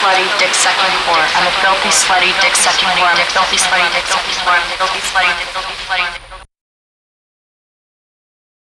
slutty, dick sucking whore. I'm a filthy, slutty, dick sucking whore. I'm a filthy, slutty, dick sucking whore. I'm a filthy, slutty, dick sucking whore.